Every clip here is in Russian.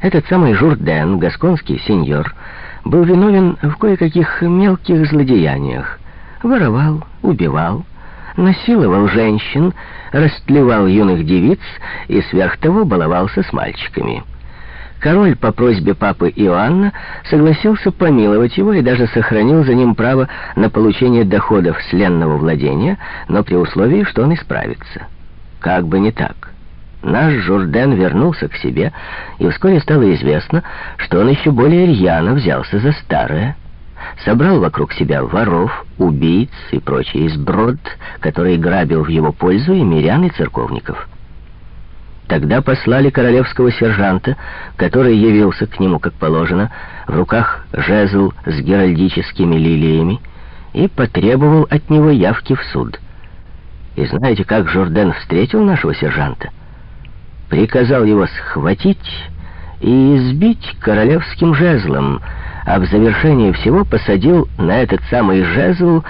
Этот самый Журден, гасконский сеньор, был виновен в кое-каких мелких злодеяниях. Воровал, убивал, насиловал женщин, растлевал юных девиц и сверх того баловался с мальчиками. Король по просьбе папы Иоанна согласился помиловать его и даже сохранил за ним право на получение доходов с ленного владения, но при условии, что он исправится. Как бы не так. Наш Журден вернулся к себе, и вскоре стало известно, что он еще более рьяно взялся за старое, собрал вокруг себя воров, убийц и прочий сброд, который грабил в его пользу и мирян, и церковников. Тогда послали королевского сержанта, который явился к нему, как положено, в руках жезл с геральдическими лилиями, и потребовал от него явки в суд. И знаете, как Жорден встретил нашего сержанта? Приказал его схватить и избить королевским жезлом, а в завершении всего посадил на этот самый жезл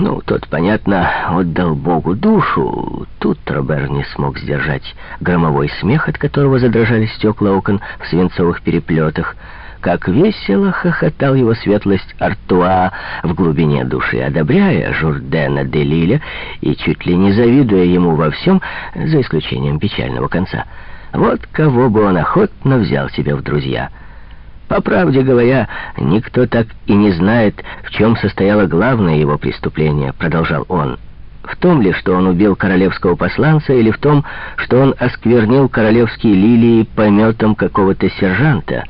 ну, тот, понятно, отдал Богу душу. Тут Робер не смог сдержать громовой смех, от которого задрожали стекла окон в свинцовых переплетах. Как весело хохотал его светлость Артуа в глубине души, одобряя Журдена де Лиля и чуть ли не завидуя ему во всем, за исключением печального конца. Вот кого бы он охотно взял себе в друзья — по правде говоря, никто так и не знает, в чем состояло главное его преступление, продолжал он. В том ли, что он убил королевского посланца, или в том, что он осквернил королевские лилии пометом какого-то сержанта?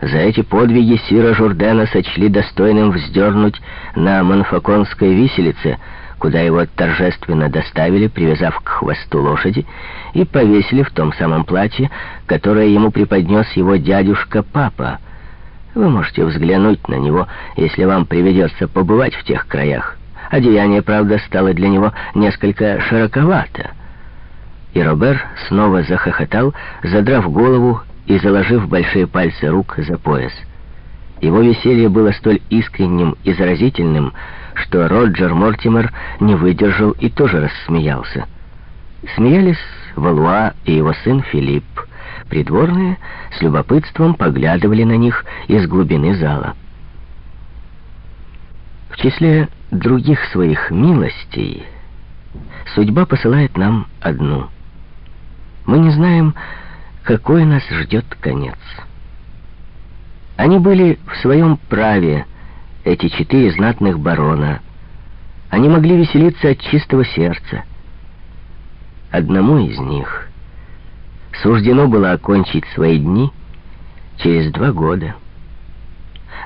За эти подвиги Сира Журдена сочли достойным вздернуть на Манфаконской виселице — куда его торжественно доставили, привязав к хвосту лошади, и повесили в том самом платье, которое ему преподнес его дядюшка-папа. Вы можете взглянуть на него, если вам приведется побывать в тех краях. Одеяние, правда, стало для него несколько широковато. И Робер снова захохотал, задрав голову и заложив большие пальцы рук за пояс. Его веселье было столь искренним и заразительным, что Роджер Мортимер не выдержал и тоже рассмеялся. Смеялись Валуа и его сын Филипп. Придворные с любопытством поглядывали на них из глубины зала. В числе других своих милостей судьба посылает нам одну. Мы не знаем, какой нас ждет конец. Они были в своем праве, эти четыре знатных барона. Они могли веселиться от чистого сердца. Одному из них суждено было окончить свои дни через два года.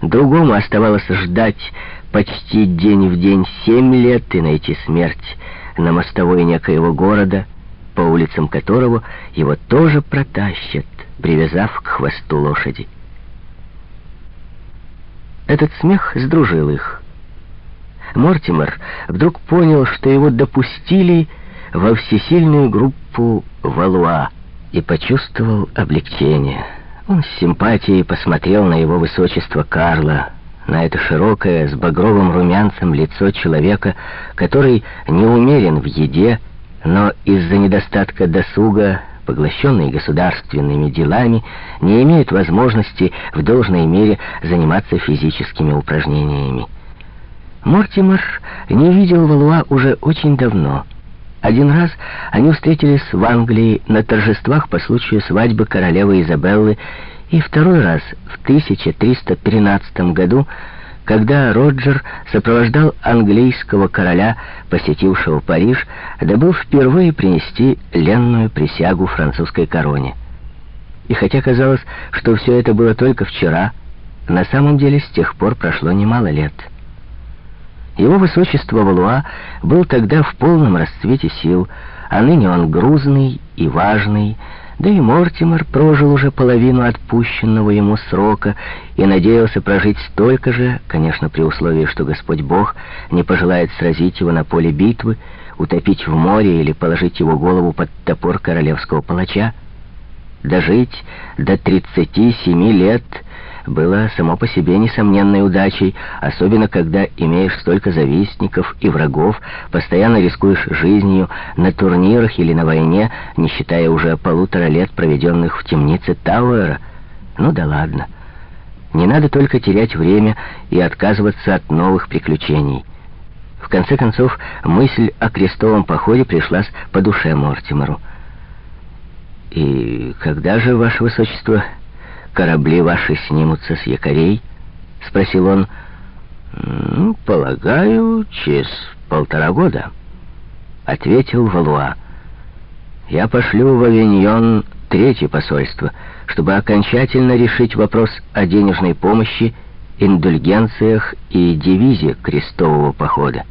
Другому оставалось ждать почти день в день семь лет и найти смерть на мостовой некоего города, по улицам которого его тоже протащат, привязав к хвосту лошади. Этот смех сдружил их. Мортимер вдруг понял, что его допустили во всесильную группу Валуа и почувствовал облегчение. Он с симпатией посмотрел на его высочество Карла, на это широкое, с багровым румянцем лицо человека, который не умерен в еде, но из-за недостатка досуга поглощенные государственными делами, не имеют возможности в должной мере заниматься физическими упражнениями. Мортимер не видел Валуа уже очень давно. Один раз они встретились в Англии на торжествах по случаю свадьбы королевы Изабеллы, и второй раз в 1313 году когда Роджер сопровождал английского короля, посетившего Париж, дабы впервые принести ленную присягу французской короне. И хотя казалось, что все это было только вчера, на самом деле с тех пор прошло немало лет. Его высочество Валуа был тогда в полном расцвете сил, а ныне он грузный и важный, да и Мортимер прожил уже половину отпущенного ему срока и надеялся прожить столько же, конечно, при условии, что Господь Бог не пожелает сразить его на поле битвы, утопить в море или положить его голову под топор королевского палача. Дожить до 37 лет было само по себе несомненной удачей, особенно когда имеешь столько завистников и врагов, постоянно рискуешь жизнью на турнирах или на войне, не считая уже полутора лет, проведенных в темнице Тауэра. Ну да ладно. Не надо только терять время и отказываться от новых приключений. В конце концов, мысль о крестовом походе пришлась по душе Мортимеру. «И когда же, ваше высочество, корабли ваши снимутся с якорей?» — спросил он. «Ну, полагаю, через полтора года», — ответил Валуа. «Я пошлю в Авиньон третье посольство, чтобы окончательно решить вопрос о денежной помощи, индульгенциях и девизе крестового похода.